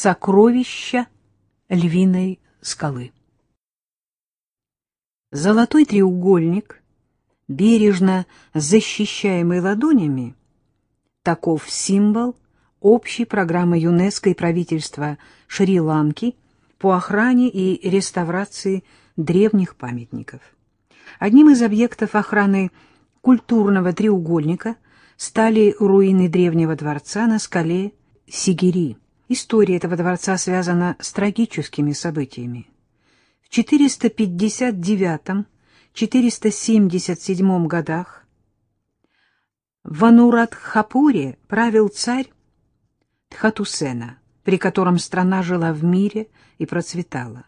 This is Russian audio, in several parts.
Сокровища львиной скалы. Золотой треугольник, бережно защищаемый ладонями, таков символ общей программы ЮНЕСКО и правительства Шри-Ланки по охране и реставрации древних памятников. Одним из объектов охраны культурного треугольника стали руины древнего дворца на скале Сигири. История этого дворца связана с трагическими событиями. В 459-477 годах в Анурадхапуре правил царь Тхатусена, при котором страна жила в мире и процветала.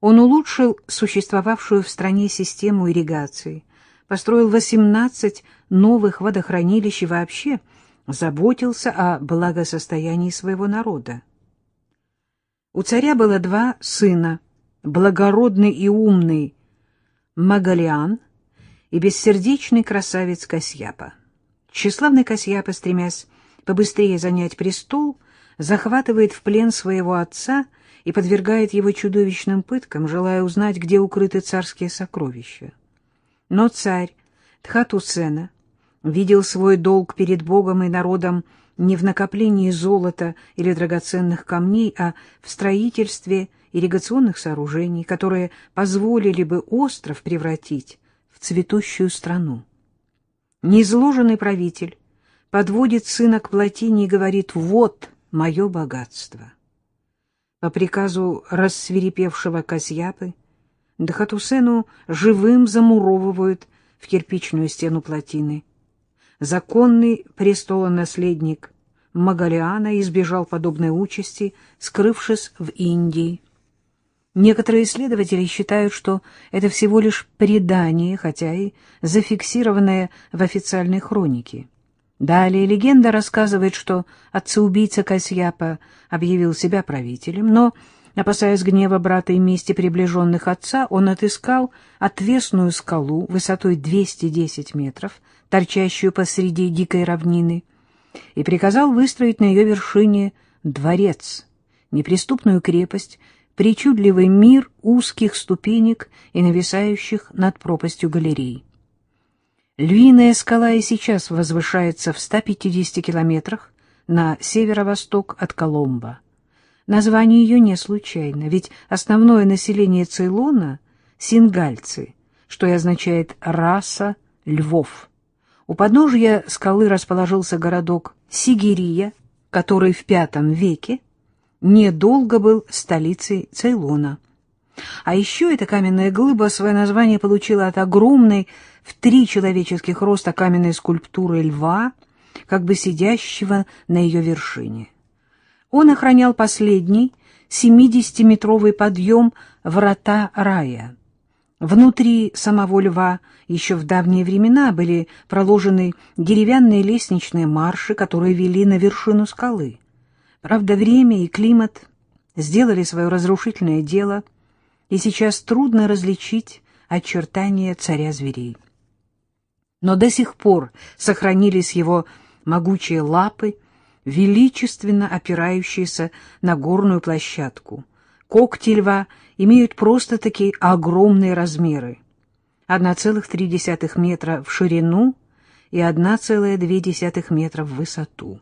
Он улучшил существовавшую в стране систему ирригации, построил 18 новых водохранилищ и вообще заботился о благосостоянии своего народа. У царя было два сына, благородный и умный Магалиан и бессердечный красавец Касьяпа. Тщеславный Касьяпа, стремясь побыстрее занять престол, захватывает в плен своего отца и подвергает его чудовищным пыткам, желая узнать, где укрыты царские сокровища. Но царь Тхатусена видел свой долг перед Богом и народом не в накоплении золота или драгоценных камней, а в строительстве ирригационных сооружений, которые позволили бы остров превратить в цветущую страну. Неизложенный правитель подводит сына к плотине и говорит «Вот мое богатство». По приказу рассверепевшего Касьяпы Дахатусену живым замуровывают в кирпичную стену плотины. Законный престолонаследник Магалиана избежал подобной участи, скрывшись в Индии. Некоторые исследователи считают, что это всего лишь предание, хотя и зафиксированное в официальной хронике. Далее легенда рассказывает, что отца-убийца Касьяпа объявил себя правителем, но, опасаясь гнева брата и мести приближенных отца, он отыскал отвесную скалу высотой 210 метров, торчащую посреди дикой равнины, и приказал выстроить на ее вершине дворец, неприступную крепость, причудливый мир узких ступенек и нависающих над пропастью галерей. Львиная скала и сейчас возвышается в 150 километрах на северо-восток от Коломбо. Название ее не случайно, ведь основное население Цейлона — сингальцы, что и означает «раса львов». У подножья скалы расположился городок Сигирия, который в V веке недолго был столицей Цейлона. А еще эта каменная глыба свое название получила от огромной в три человеческих роста каменной скульптуры льва, как бы сидящего на ее вершине. Он охранял последний 70-метровый подъем врата рая. Внутри самого льва еще в давние времена были проложены деревянные лестничные марши, которые вели на вершину скалы. Правда, время и климат сделали свое разрушительное дело, и сейчас трудно различить очертания царя зверей. Но до сих пор сохранились его могучие лапы, величественно опирающиеся на горную площадку. Когти льва имеют просто-таки огромные размеры. 1,3 метра в ширину и 1,2 метра в высоту.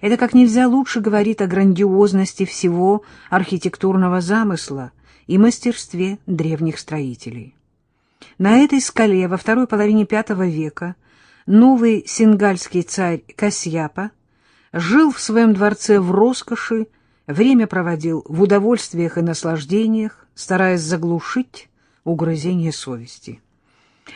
Это как нельзя лучше говорит о грандиозности всего архитектурного замысла и мастерстве древних строителей. На этой скале во второй половине V века новый сингальский царь Касьяпа жил в своем дворце в роскоши, время проводил в удовольствиях и наслаждениях, стараясь заглушить угрызение совести.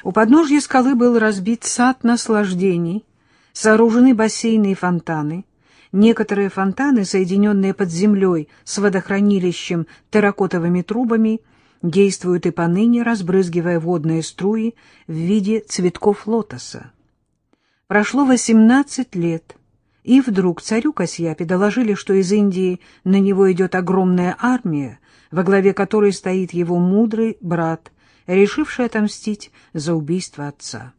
У подножья скалы был разбит сад наслаждений, сооружены бассейны и фонтаны, Некоторые фонтаны, соединенные под землей с водохранилищем терракотовыми трубами, действуют и поныне, разбрызгивая водные струи в виде цветков лотоса. Прошло восемнадцать лет, и вдруг царю Касьяпе доложили, что из Индии на него идет огромная армия, во главе которой стоит его мудрый брат, решивший отомстить за убийство отца.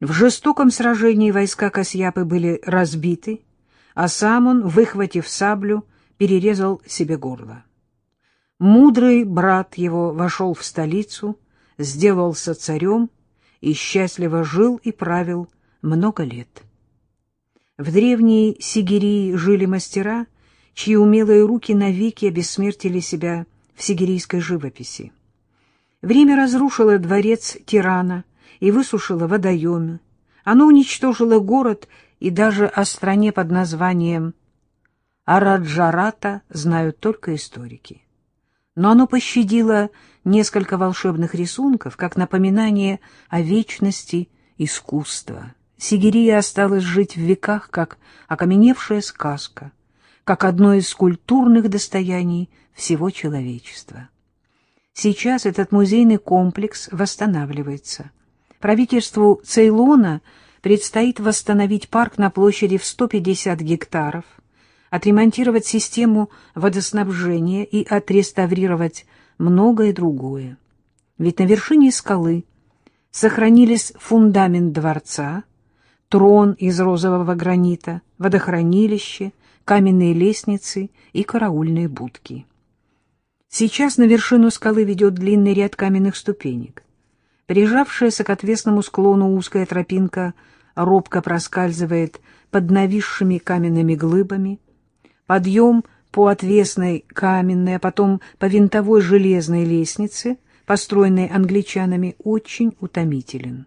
В жестоком сражении войска Касьяпы были разбиты, а сам он, выхватив саблю, перерезал себе горло. Мудрый брат его вошел в столицу, сделался царем и счастливо жил и правил много лет. В древней Сигирии жили мастера, чьи умелые руки навеки обессмертили себя в сигирийской живописи. Время разрушило дворец тирана и высушило водоемы. Оно уничтожило город, и даже о стране под названием Араджарата знают только историки. Но оно пощадило несколько волшебных рисунков, как напоминание о вечности искусства. Сигирия осталась жить в веках, как окаменевшая сказка, как одно из культурных достояний всего человечества. Сейчас этот музейный комплекс восстанавливается. Правительству Цейлона предстоит восстановить парк на площади в 150 гектаров, отремонтировать систему водоснабжения и отреставрировать многое другое. Ведь на вершине скалы сохранились фундамент дворца, трон из розового гранита, водохранилище, каменные лестницы и караульные будки. Сейчас на вершину скалы ведет длинный ряд каменных ступенек. Прижавшаяся к отвесному склону узкая тропинка робко проскальзывает под нависшими каменными глыбами. Подъем по отвесной каменной, а потом по винтовой железной лестнице, построенной англичанами, очень утомителен.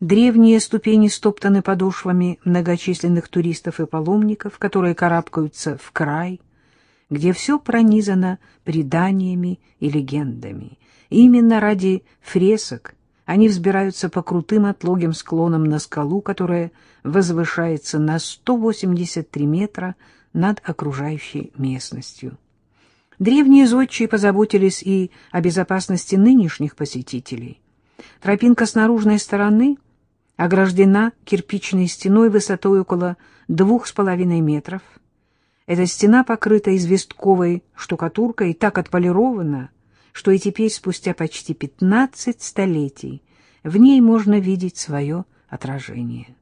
Древние ступени стоптаны подошвами многочисленных туристов и паломников, которые карабкаются в край, где все пронизано преданиями и легендами. именно ради фресок они взбираются по крутым отлогим склонам на скалу, которая возвышается на 183 метра над окружающей местностью. Древние зодчие позаботились и о безопасности нынешних посетителей. Тропинка с наружной стороны ограждена кирпичной стеной высотой около двух с половиной метров. Эта стена покрыта известковой штукатуркой и так отполирована, что и теперь, спустя почти пятнадцать столетий, в ней можно видеть свое отражение.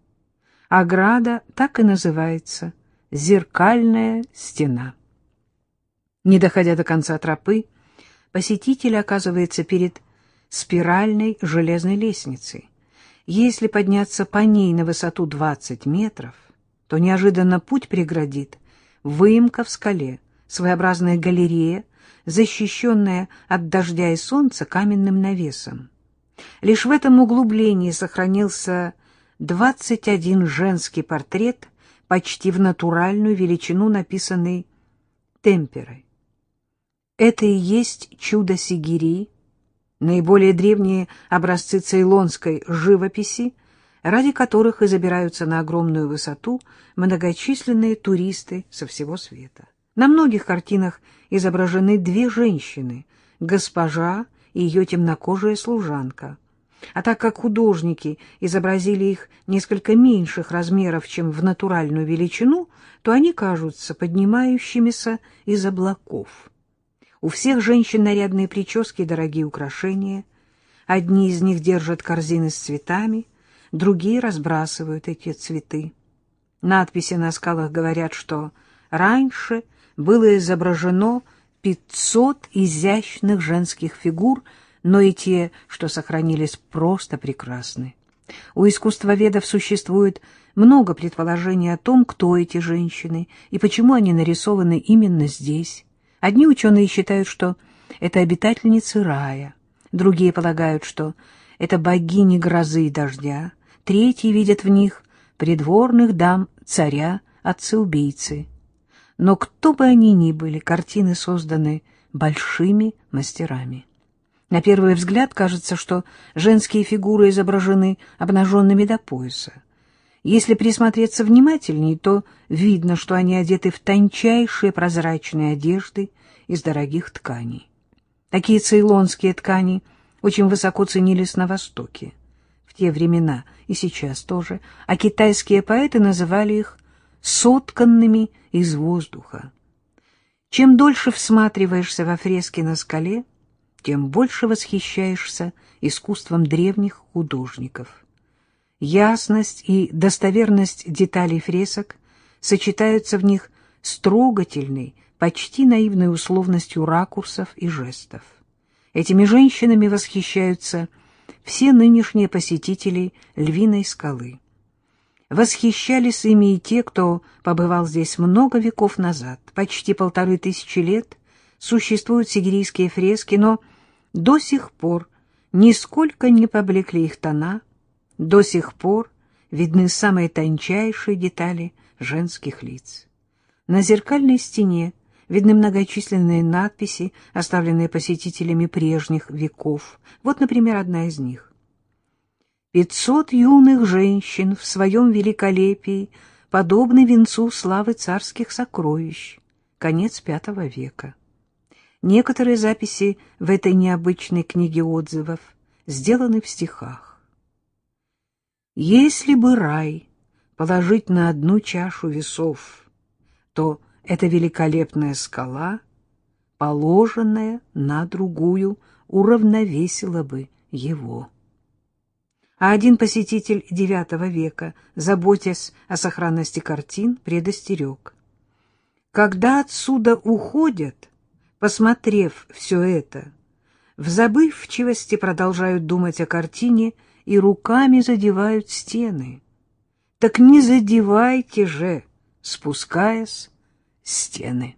Ограда так и называется «Зеркальная стена». Не доходя до конца тропы, посетитель оказывается перед спиральной железной лестницей. Если подняться по ней на высоту 20 метров, то неожиданно путь преградит выемка в скале, своеобразная галерея, защищенная от дождя и солнца каменным навесом. Лишь в этом углублении сохранился 21 женский портрет, почти в натуральную величину написанный темперой. Это и есть чудо Сигири, наиболее древние образцы цейлонской живописи, ради которых и забираются на огромную высоту многочисленные туристы со всего света. На многих картинах изображены две женщины — госпожа и ее темнокожая служанка. А так как художники изобразили их несколько меньших размеров, чем в натуральную величину, то они кажутся поднимающимися из облаков. У всех женщин нарядные прически и дорогие украшения. Одни из них держат корзины с цветами, другие разбрасывают эти цветы. Надписи на скалах говорят, что раньше было изображено 500 изящных женских фигур, но и те, что сохранились, просто прекрасны. У искусствоведов существует много предположений о том, кто эти женщины и почему они нарисованы именно здесь. Одни ученые считают, что это обитательницы рая, другие полагают, что это богини грозы и дождя, третьи видят в них придворных дам царя, отцы-убийцы. Но кто бы они ни были, картины созданы большими мастерами. На первый взгляд кажется, что женские фигуры изображены обнаженными до пояса. Если присмотреться внимательнее, то видно, что они одеты в тончайшие прозрачные одежды из дорогих тканей. Такие цейлонские ткани очень высоко ценились на Востоке. В те времена и сейчас тоже, а китайские поэты называли их сотканными из воздуха. Чем дольше всматриваешься во фрески на скале, тем больше восхищаешься искусством древних художников. Ясность и достоверность деталей фресок сочетаются в них с трогательной, почти наивной условностью ракурсов и жестов. Этими женщинами восхищаются все нынешние посетители Львиной скалы. Восхищались ими и те, кто побывал здесь много веков назад, почти полторы тысячи лет, существуют сигирийские фрески, но до сих пор нисколько не поблекли их тона, до сих пор видны самые тончайшие детали женских лиц. На зеркальной стене видны многочисленные надписи, оставленные посетителями прежних веков. Вот, например, одна из них. «Пятьсот юных женщин в своем великолепии подобны венцу славы царских сокровищ». Конец пятого века. Некоторые записи в этой необычной книге отзывов сделаны в стихах. Если бы рай положить на одну чашу весов, то эта великолепная скала, положенная на другую, уравновесила бы его. А один посетитель IX века, заботясь о сохранности картин, предостерег. Когда отсюда уходят, посмотрев все это, в забывчивости продолжают думать о картине и руками задевают стены. Так не задевайте же, спускаясь стены.